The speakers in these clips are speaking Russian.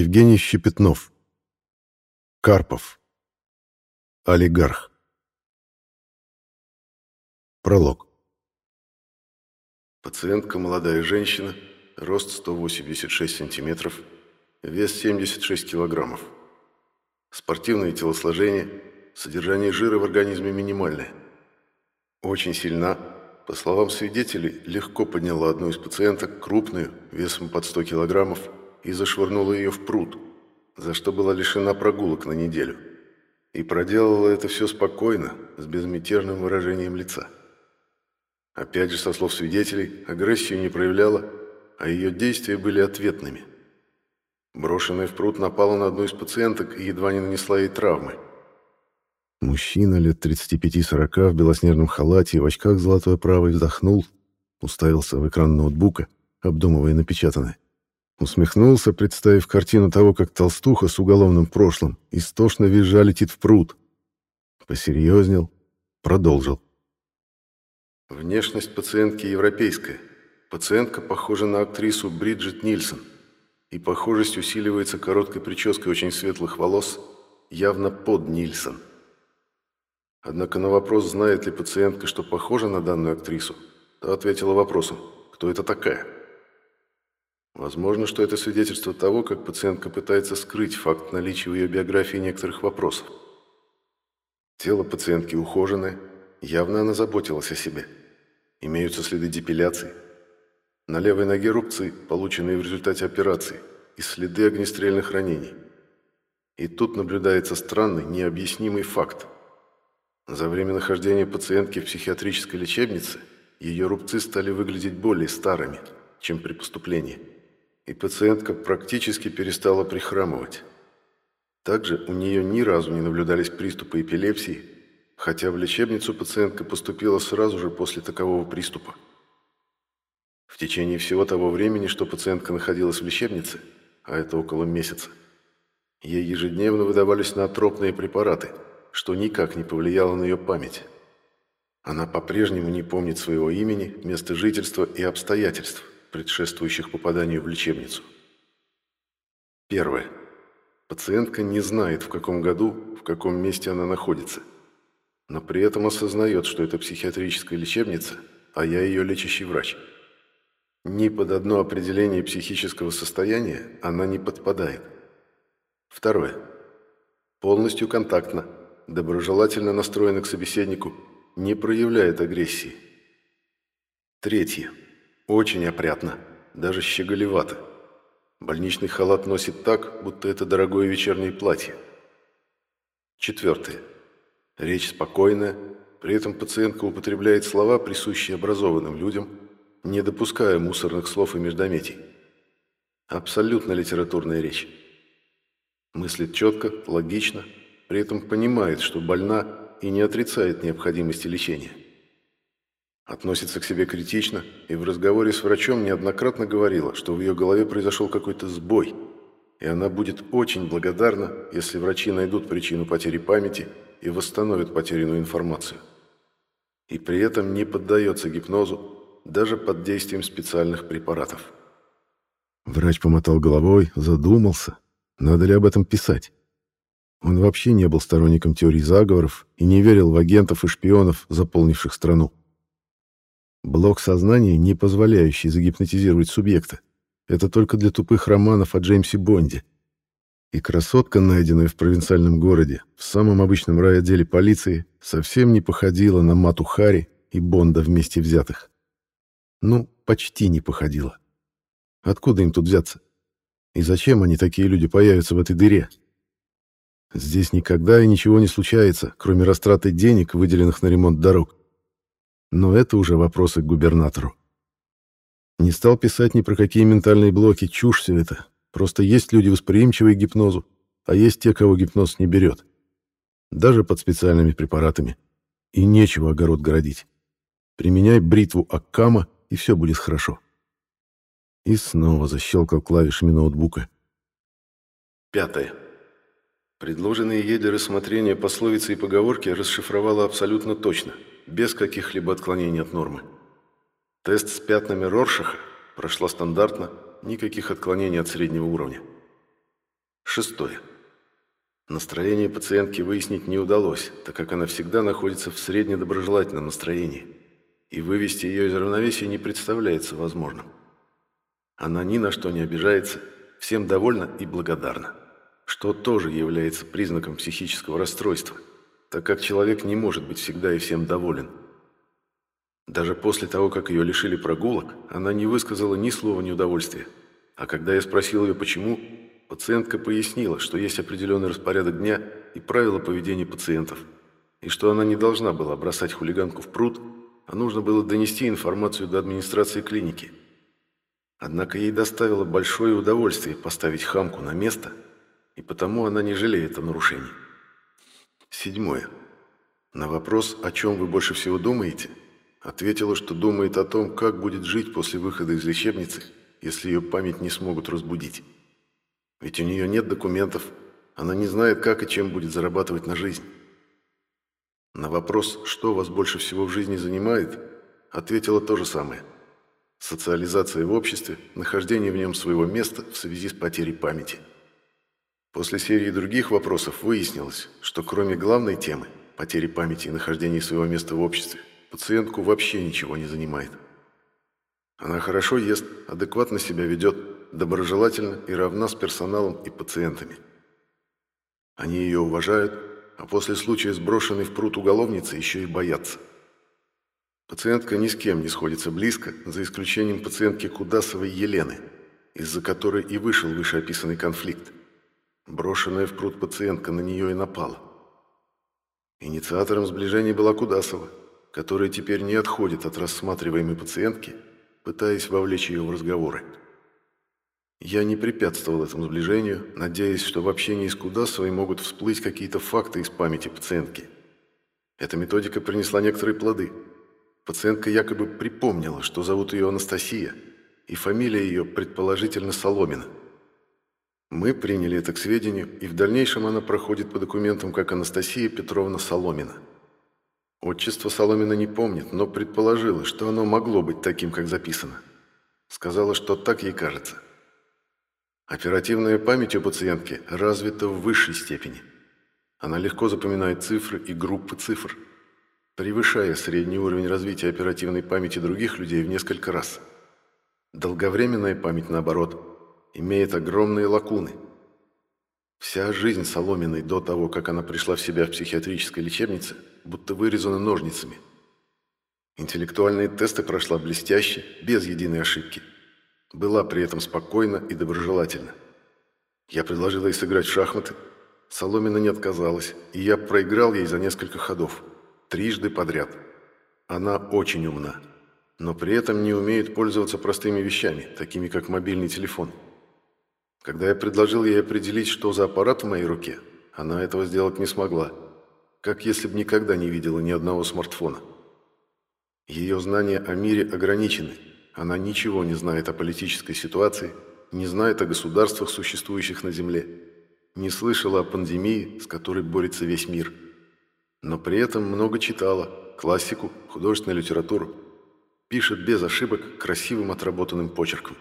Евгений Щепетнов. Карпов. Олигарх. Пролог. Пациентка молодая женщина, рост 186 сантиметров, вес 76 килограммов. Спортивное телосложение, содержание жира в организме минимальное. Очень сильна, по словам свидетелей, легко подняла одну из пациенток, крупную, весом под 100 килограммов, и зашвырнула ее в пруд, за что была лишена прогулок на неделю. И проделала это все спокойно, с безмятежным выражением лица. Опять же, со слов свидетелей, агрессию не проявляла, а ее действия были ответными. Брошенная в пруд напала на одну из пациенток и едва не нанесла ей травмы. Мужчина лет 35-40 в белоснежном халате и в очках золотой правой вздохнул, уставился в экран ноутбука, обдумывая напечатанное. Усмехнулся, представив картину того, как толстуха с уголовным прошлым истошно визжа летит в пруд. Посерьезнел, продолжил. Внешность пациентки европейская. Пациентка похожа на актрису Бриджит Нильсон. И похожесть усиливается короткой прической очень светлых волос, явно под Нильсон. Однако на вопрос, знает ли пациентка, что похожа на данную актрису, та ответила вопросом «Кто это такая?». Возможно, что это свидетельство того, как пациентка пытается скрыть факт наличия в ее биографии некоторых вопросов. Тело пациентки ухоженное, явно она заботилась о себе. Имеются следы депиляции. На левой ноге рубцы, полученные в результате операции, и следы огнестрельных ранений. И тут наблюдается странный, необъяснимый факт. За время нахождения пациентки в психиатрической лечебнице ее рубцы стали выглядеть более старыми, чем при поступлении и пациентка практически перестала прихрамывать. Также у нее ни разу не наблюдались приступы эпилепсии, хотя в лечебницу пациентка поступила сразу же после такового приступа. В течение всего того времени, что пациентка находилась в лечебнице, а это около месяца, ей ежедневно выдавались наотропные препараты, что никак не повлияло на ее память. Она по-прежнему не помнит своего имени, места жительства и обстоятельств предшествующих попаданию в лечебницу. Первое. Пациентка не знает, в каком году, в каком месте она находится, но при этом осознает, что это психиатрическая лечебница, а я ее лечащий врач. Ни под одно определение психического состояния она не подпадает. Второе. Полностью контактно, доброжелательно настроена к собеседнику, не проявляет агрессии. Третье. Очень опрятно, даже щеголевато. Больничный халат носит так, будто это дорогое вечернее платье. Четвертое. Речь спокойная, при этом пациентка употребляет слова, присущие образованным людям, не допуская мусорных слов и междометий. Абсолютно литературная речь. Мыслит четко, логично, при этом понимает, что больна и не отрицает необходимости лечения. Относится к себе критично и в разговоре с врачом неоднократно говорила, что в ее голове произошел какой-то сбой, и она будет очень благодарна, если врачи найдут причину потери памяти и восстановят потерянную информацию. И при этом не поддается гипнозу даже под действием специальных препаратов. Врач помотал головой, задумался, надо ли об этом писать. Он вообще не был сторонником теорий заговоров и не верил в агентов и шпионов, заполнивших страну. Блок сознания, не позволяющий загипнотизировать субъекта. Это только для тупых романов о Джеймсе Бонде. И красотка, найденная в провинциальном городе, в самом обычном райотделе полиции, совсем не походила на Мату Хари и Бонда вместе взятых. Ну, почти не походила. Откуда им тут взяться? И зачем они, такие люди, появятся в этой дыре? Здесь никогда и ничего не случается, кроме растраты денег, выделенных на ремонт дорог. Но это уже вопросы к губернатору. Не стал писать ни про какие ментальные блоки, чушь все это. Просто есть люди восприимчивые к гипнозу, а есть те, кого гипноз не берет. Даже под специальными препаратами. И нечего огород городить. Применяй бритву Аккама, и все будет хорошо. И снова защелкал клавишами ноутбука. Пятое. Предложенные ей для рассмотрения пословицы и поговорки расшифровала абсолютно точно – без каких-либо отклонений от нормы. Тест с пятнами Роршаха прошла стандартно, никаких отклонений от среднего уровня. Шестое. Настроение пациентки выяснить не удалось, так как она всегда находится в среднедоброжелательном настроении, и вывести ее из равновесия не представляется возможным. Она ни на что не обижается, всем довольна и благодарна, что тоже является признаком психического расстройства, так как человек не может быть всегда и всем доволен. Даже после того, как ее лишили прогулок, она не высказала ни слова неудовольствия, а когда я спросил ее почему, Пациентка пояснила, что есть определенный распорядок дня и правила поведения пациентов, и что она не должна была бросать хулиганку в пруд, а нужно было донести информацию до администрации клиники. Однако ей доставило большое удовольствие поставить хамку на место, и потому она не жалеет о нарушении. Седьмое. На вопрос, о чем вы больше всего думаете, ответила, что думает о том, как будет жить после выхода из лечебницы, если ее память не смогут разбудить. Ведь у нее нет документов, она не знает, как и чем будет зарабатывать на жизнь. На вопрос, что вас больше всего в жизни занимает, ответила то же самое. Социализация в обществе, нахождение в нем своего места в связи с потерей памяти. После серии других вопросов выяснилось, что кроме главной темы, потери памяти и нахождения своего места в обществе, пациентку вообще ничего не занимает. Она хорошо ест, адекватно себя ведет, доброжелательна и равна с персоналом и пациентами. Они ее уважают, а после случая сброшенной в пруд уголовницы еще и боятся. Пациентка ни с кем не сходится близко, за исключением пациентки Кудасовой Елены, из-за которой и вышел вышеописанный конфликт. Брошенная в пруд пациентка на нее и напала. Инициатором сближения была Кудасова, которая теперь не отходит от рассматриваемой пациентки, пытаясь вовлечь ее в разговоры. Я не препятствовал этому сближению, надеясь, что в общении с Кудасовой могут всплыть какие-то факты из памяти пациентки. Эта методика принесла некоторые плоды. Пациентка якобы припомнила, что зовут ее Анастасия, и фамилия ее предположительно Соломина. Мы приняли это к сведению, и в дальнейшем она проходит по документам как Анастасия Петровна Соломина. Отчество Соломина не помнит, но предположила, что оно могло быть таким, как записано. Сказала, что так ей кажется. Оперативная память у пациентки развита в высшей степени. Она легко запоминает цифры и группы цифр, превышая средний уровень развития оперативной памяти других людей в несколько раз. Долговременная память, наоборот, имеет огромные лакуны. Вся жизнь Соломиной до того, как она пришла в себя в психиатрической лечебнице, будто вырезана ножницами. Интеллектуальные тесты прошла блестяще, без единой ошибки – была при этом спокойна и доброжелательна. Я предложил ей сыграть в шахматы. Соломина не отказалась, и я проиграл ей за несколько ходов. Трижды подряд. Она очень умна, но при этом не умеет пользоваться простыми вещами, такими как мобильный телефон. Когда я предложил ей определить, что за аппарат в моей руке, она этого сделать не смогла, как если бы никогда не видела ни одного смартфона. Ее знания о мире ограничены – она ничего не знает о политической ситуации, не знает о государствах, существующих на Земле, не слышала о пандемии, с которой борется весь мир. Но при этом много читала, классику, художественную литературу. Пишет без ошибок, красивым отработанным почерком.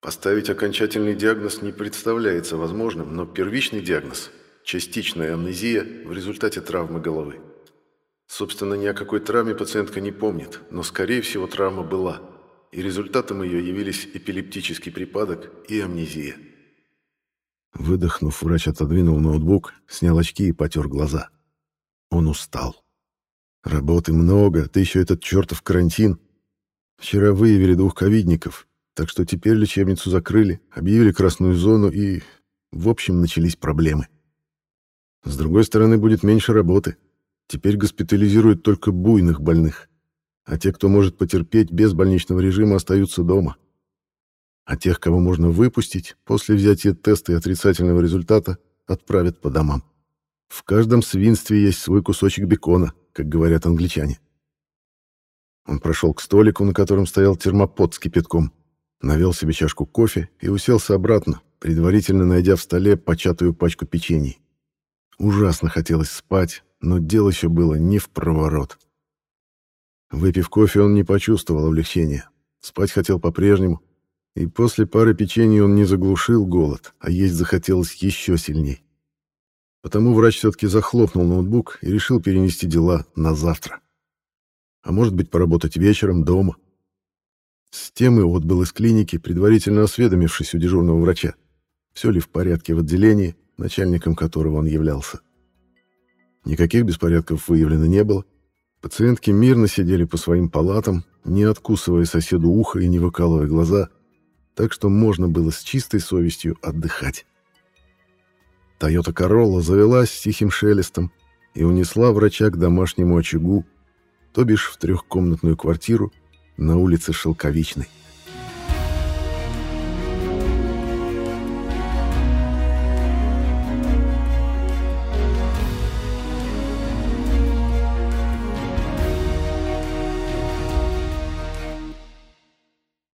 Поставить окончательный диагноз не представляется возможным, но первичный диагноз – частичная амнезия в результате травмы головы. Собственно, ни о какой травме пациентка не помнит, но, скорее всего, травма была, и результатом ее явились эпилептический припадок и амнезия. Выдохнув, врач отодвинул ноутбук, снял очки и потер глаза. Он устал. Работы много, да еще этот чертов карантин. Вчера выявили двух ковидников, так что теперь лечебницу закрыли, объявили красную зону и... В общем, начались проблемы. С другой стороны, будет меньше работы. Теперь госпитализируют только буйных больных, а те, кто может потерпеть без больничного режима, остаются дома. А тех, кого можно выпустить, после взятия теста и отрицательного результата, отправят по домам. В каждом свинстве есть свой кусочек бекона, как говорят англичане. Он прошел к столику, на котором стоял термопод с кипятком, навел себе чашку кофе и уселся обратно, предварительно найдя в столе початую пачку печений. Ужасно хотелось спать, но дело еще было не в проворот. Выпив кофе, он не почувствовал облегчения. Спать хотел по-прежнему, И после пары печений он не заглушил голод, а есть захотелось еще сильней. Потому врач все-таки захлопнул ноутбук и решил перенести дела на завтра. А может быть, поработать вечером дома. С тем и отбыл из клиники, предварительно осведомившись у дежурного врача, все ли в порядке в отделении, начальником которого он являлся. Никаких беспорядков выявлено не было. Пациентки мирно сидели по своим палатам, не откусывая соседу ухо и не выкалывая глаза, так что можно было с чистой совестью отдыхать. Тойота Королла завелась с тихим шелестом и унесла врача к домашнему очагу, то бишь в трехкомнатную квартиру на улице Шелковичной.